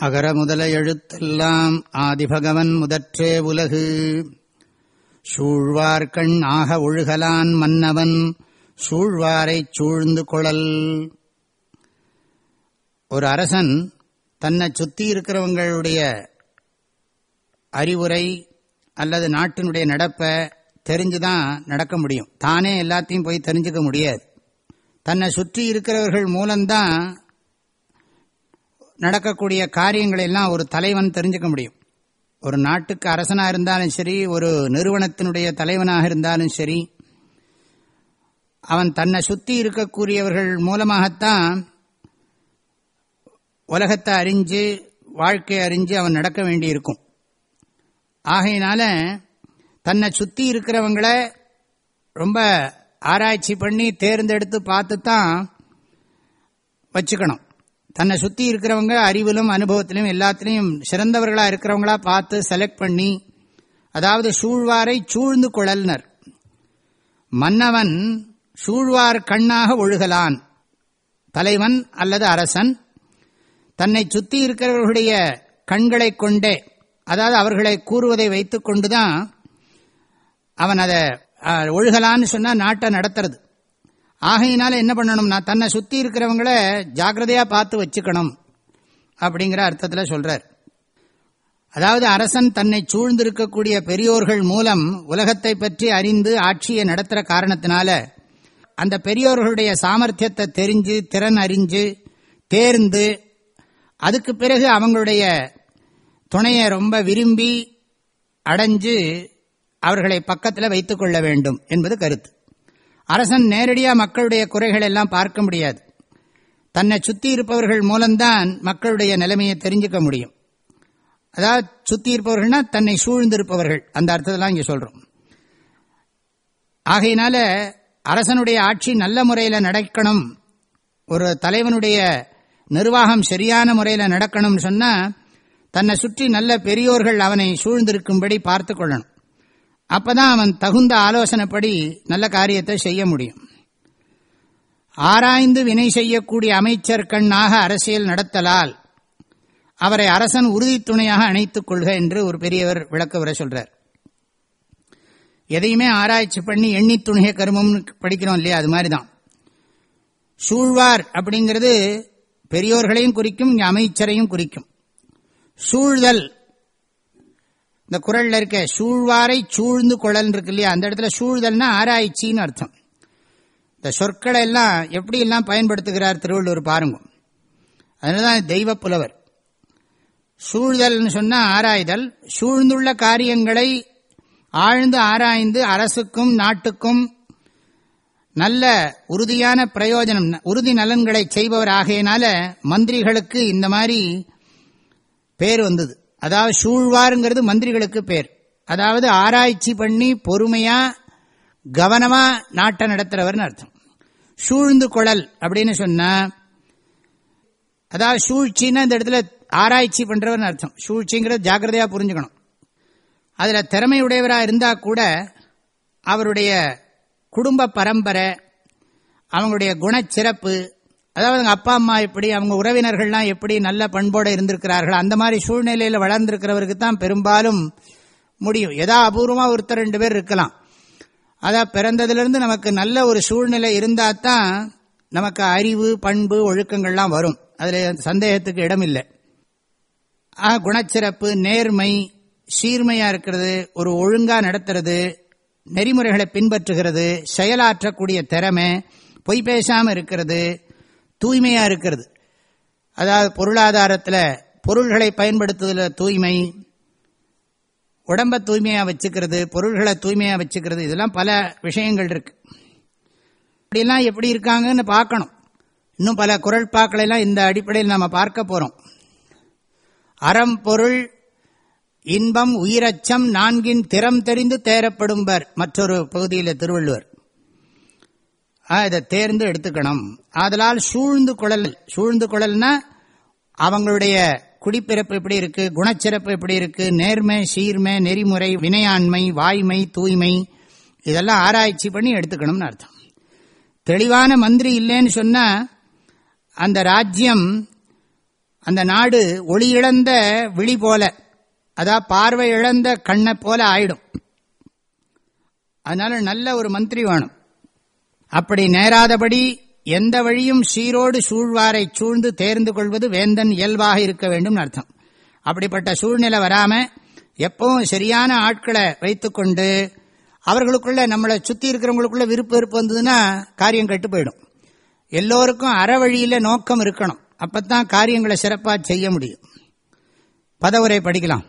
அகர முதல எழுத்தெல்லாம் ஆதிபகவன் முதற்றே உலகு. சூழ்வார்கண் ஆக ஒழுகலான் மன்னவன் சூழ்வாரைச் சூழ்ந்து கொழல் ஒரு அரசன் தன்னை சுத்தி இருக்கிறவங்களுடைய அறிவுரை அல்லது நாட்டினுடைய நடப்பை தெரிஞ்சுதான் நடக்க முடியும். தானே எல்லாத்தையும் போய் தெரிஞ்சுக்க முடியாது. தன்னை சுற்றி இருக்கிறவர்கள் மூலம்தான் நடக்கக்கூடிய காரியங்களை எல்லாம் ஒரு தலைவன் தெரிஞ்சுக்க முடியும். ஒரு நாட்டுக்கு அரசனாக இருந்தாலும் சரி ஒரு நிறுவனத்தினுடைய தலைவனாக இருந்தாலும் சரி அவன் தன்னை சுற்றி இருக்கக்கூடியவர்கள் மூலமாகத்தான் உலகத்தை அறிஞ்சு வாழ்க்கையை அறிஞ்சு அவன் நடக்க வேண்டியிருக்கும். ஆகையினால தன்னை சுற்றி இருக்கிறவங்கள ரொம்ப ஆராய்ச்சி பண்ணி தேர்ந்தெடுத்து பார்த்து தான் வச்சுக்கணும். தன்னை சுற்றி இருக்கிறவங்க அறிவிலும் அனுபவத்திலும் எல்லாத்திலையும் சிறந்தவர்களாக இருக்கிறவங்களா பார்த்து செலக்ட் பண்ணி அதாவது சூழ்வாரை சூழ்ந்து குழல்னர் மன்னவன் சூழ்வார் கண்ணாக ஒழுகலான். தலைவன் அல்லது அரசன் தன்னை சுற்றி இருக்கிறவர்களுடைய கண்களை கொண்டே அதாவது அவர்களை கூறுவதை வைத்துக் கொண்டுதான் அவன் அதை ஒழுகலான்னு சொன்னா நாட்டை நடத்துறது. ஆகையினால என்ன பண்ணணும்னா தன்னை சுத்தி இருக்கிறவங்கள ஜாக்கிரதையாக பார்த்து வச்சுக்கணும். அப்படிங்கிற அர்த்தத்தில் சொல்றார். அதாவது அரசன் தன்னை சூழ்ந்திருக்கக்கூடிய பெரியோர்கள் மூலம் உலகத்தை பற்றி அறிந்து ஆட்சியை நடத்துகிற காரணத்தினால அந்த பெரியோர்களுடைய சாமர்த்தியத்தை தெரிஞ்சு திறன் அறிஞ்சு தேர்ந்து அதுக்கு பிறகு அவங்களுடைய துணையை ரொம்ப விரும்பி அடைஞ்சு அவர்களை பக்கத்தில் வைத்துக் கொள்ள வேண்டும் என்பது கருத்து. அரசன் நேரடியாக மக்களுடைய குறைகள் எல்லாம் பார்க்க முடியாது. தன்னை சுற்றி இருப்பவர்கள் மூலம்தான் மக்களுடைய நிலைமையை தெரிஞ்சுக்க முடியும். அதாவது சுற்றி இருப்பவர்கள்னா தன்னை சூழ்ந்திருப்பவர்கள். அந்த அர்த்தத்தெல்லாம் இங்கே சொல்றோம். ஆகையினால அரசனுடைய ஆட்சி நல்ல முறையில் நடக்கணும். ஒரு தலைவனுடைய நிர்வாகம் சரியான முறையில் நடக்கணும்னு சொன்னால் தன்னை சுற்றி நல்ல பெரியோர்கள் அவனை சூழ்ந்திருக்கும்படி பார்த்து கொள்ளணும். அப்பதான் அவன் தகுந்த ஆலோசனைப்படி நல்ல காரியத்தை செய்ய முடியும். ஆராய்ந்து வினை செய்யக்கூடிய அமைச்சர் கண்ணாக அரசியல் நடத்தலால் அவரை அரசன் உறுதித்துணையாக அணைத்துக் கொள்க என்று ஒரு பெரியவர் விளக்க வர சொல்றார். எதையுமே ஆராய்ச்சி பண்ணி எண்ணி துணிக கருமம்னு படிக்கிறோம் இல்லையா? அது மாதிரிதான். சூழ்வார் அப்படிங்கிறது பெரியோர்களையும் குறிக்கும் இங்கே அமைச்சரையும் குறிக்கும். சூழ்தல் இந்த குரல்ல இருக்க சூழ்வாரை சூழ்ந்து குழல் இருக்கு இல்லையா? அந்த இடத்துல சூழ்தல்னா ஆராய்ச்சின்னு அர்த்தம். இந்த சொற்களை எல்லாம் எப்படி எல்லாம் பயன்படுத்துகிறார் திருவள்ளுவர் பாருங்க. அதனாலதான் தெய்வ புலவர். சூழ்தல்னு சொன்னா ஆராய்தல். சூழ்ந்துள்ள காரியங்களை ஆழ்ந்து ஆராய்ந்து அரசுக்கும் நாட்டுக்கும் நல்ல உறுதியான பிரயோஜனம் உறுதி நலன்களை செய்பவர் ஆகையினால மந்திரிகளுக்கு இந்த மாதிரி பேர் வந்தது. அதாவது சூழ்வாருங்கிறது மந்திரிகளுக்கு பேர். அதாவது ஆராய்ச்சி பண்ணி பொறுமையா கவனமா நாட்டை நடத்துறவர்னு அர்த்தம். சூழ்ந்து கொழல் அப்படின்னு சொன்னா அதாவது சூழ்ச்சின்னா இந்த இடத்துல ஆராய்ச்சி பண்றவர்னு அர்த்தம். சூழ்ச்சிங்கிறத ஜாக்கிரதையா புரிஞ்சுக்கணும். அதுல திறமையுடையவராக இருந்தா கூட அவருடைய குடும்ப பரம்பரை அவங்களுடைய குணச்சிறப்பு அதாவது அப்பா அம்மா எப்படி அவங்க உறவினர்கள்லாம் எப்படி நல்ல பண்போடு இருந்திருக்கிறார்கள் அந்த மாதிரி சூழ்நிலையில் வளர்ந்திருக்கிறவருக்கு தான் பெரும்பாலும் முடியும். எதா அபூர்வமாக ஒருத்தர் ரெண்டு பேர் இருக்கலாம். அதான் பிறந்ததுலேருந்து நமக்கு நல்ல ஒரு சூழ்நிலை இருந்தால் தான் நமக்கு அறிவு பண்பு ஒழுக்கங்கள்லாம் வரும். அதில் சந்தேகத்துக்கு இடமில்லை. ஆ குணச்சிறப்பு நேர்மை சீர்மையாக இருக்கிறது ஒரு ஒழுங்காக நடத்துறது நெறிமுறைகளை பின்பற்றுகிறது செயலாற்றக்கூடிய திறமை பொய் பேசாமல் இருக்கிறது தூய்மையா இருக்கிறது. அதாவது பொருளாதாரத்தில் பொருள்களை பயன்படுத்துவதில் தூய்மை உடம்ப தூய்மையா வச்சுக்கிறது பொருள்களை தூய்மையா வச்சுக்கிறது இதெல்லாம் பல விஷயங்கள் இருக்கு. இப்படிலாம் எப்படி இருக்காங்கன்னு பார்க்கணும். இன்னும் பல குரல் பாக்களெல்லாம் இந்த அடிப்படையில் நம்ம பார்க்க போறோம். அறம் பொருள் இன்பம் உயிரச்சம் நான்கின் திறம் தெரிந்து தேரப்படும்பர் மற்றொரு பகுதியில் திருவள்ளுவர். இதை தேர்ந்து எடுத்துக்கணும். ஆதலால் சூழ்ந்து குழல் சூழ்ந்து குழல்னா அவங்களுடைய குடிப்பிறப்பு எப்படி இருக்கு குணச்சிறப்பு எப்படி இருக்கு நேர்மை சீர்மை நெறிமுறை வினையாண்மை வாய்மை தூய்மை இதெல்லாம் ஆராய்ச்சி பண்ணி எடுத்துக்கணும்னு அர்த்தம். தெளிவான மந்திரி இல்லைன்னு சொன்னா அந்த ராஜ்யம் அந்த நாடு ஒளி இழந்த விழி போல அதாவது பார்வை இழந்த கண்ணை போல ஆயிடும். அதனால நல்ல ஒரு மந்திரி வேணும். அப்படி நேராதபடி எந்த வழியும் சீரோடு சூழ்வாரை சூழ்ந்து தேர்ந்து கொள்வது வேந்தன் இயல்பாக இருக்க வேண்டும் அர்த்தம். அப்படிப்பட்ட சூழ்நிலை வராம எப்பவும் சரியான ஆட்களை வைத்துக்கொண்டு அவர்களுக்குள்ள நம்மளை சுத்தி இருக்கிறவங்களுக்குள்ள விருப்ப விருப்பம் வந்ததுன்னா காரியம் கெட்டு போயிடும். எல்லோருக்கும் அற வழியில் நோக்கம் இருக்கணும். அப்பத்தான் காரியங்களை சிறப்பாக செய்ய முடியும். பதவுரை படிக்கலாம்.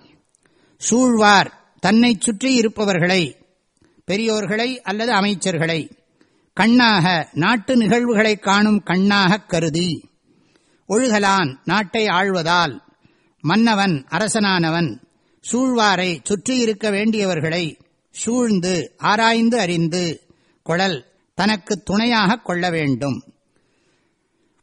சூழ்வார் தன்னை சுற்றி இருப்பவர்களை பெரியோர்களை அல்லது அமைச்சர்களை கண்ணாக நாட்டு நிகழ்வுகளை காணும் கண்ணாக கருதி. ஒழுகலான் நாட்டை ஆழ்வதால். மன்னவன் அரசனானவன். சூழ்வாரை சுற்றியிருக்க வேண்டியவர்களை சூழ்ந்து ஆராய்ந்து அறிந்து குழல் தனக்கு துணையாக கொள்ள வேண்டும்.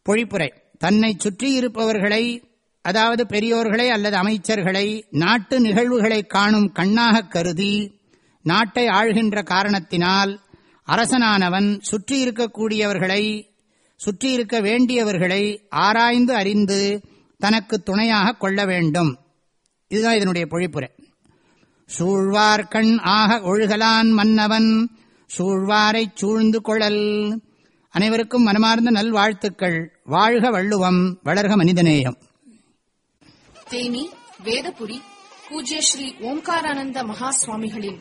பொழிப்புரை. தன்னை சுற்றியிருப்பவர்களை அதாவது பெரியோர்களை அல்லது அமைச்சர்களை நாட்டு நிகழ்வுகளை காணும் கண்ணாக கருதி நாட்டை ஆழ்கின்ற காரணத்தினால் அரசனானவன் சுற்றியிருக்கக்கூடியவர்களை சுற்றியிருக்க வேண்டியவர்களை ஆராய்ந்து அறிந்து தனக்கு துணையாக கொள்ள வேண்டும். இதுதான் இதனுடைய பொழிப்புரை. சூழ்வார்கண் ஆக ஒழுகலான் மன்னவன் சூழ்வாரைச் சூழ்ந்து கொழல் அனைவருக்கும் மனமார்ந்த நல்வாழ்த்துக்கள். வாழ்க வள்ளுவம் வளர்க மனிதநேயம். தேனி வேதபுரி பூஜ்ய ஸ்ரீ ஓம்காரானந்த மகா சுவாமிகளின்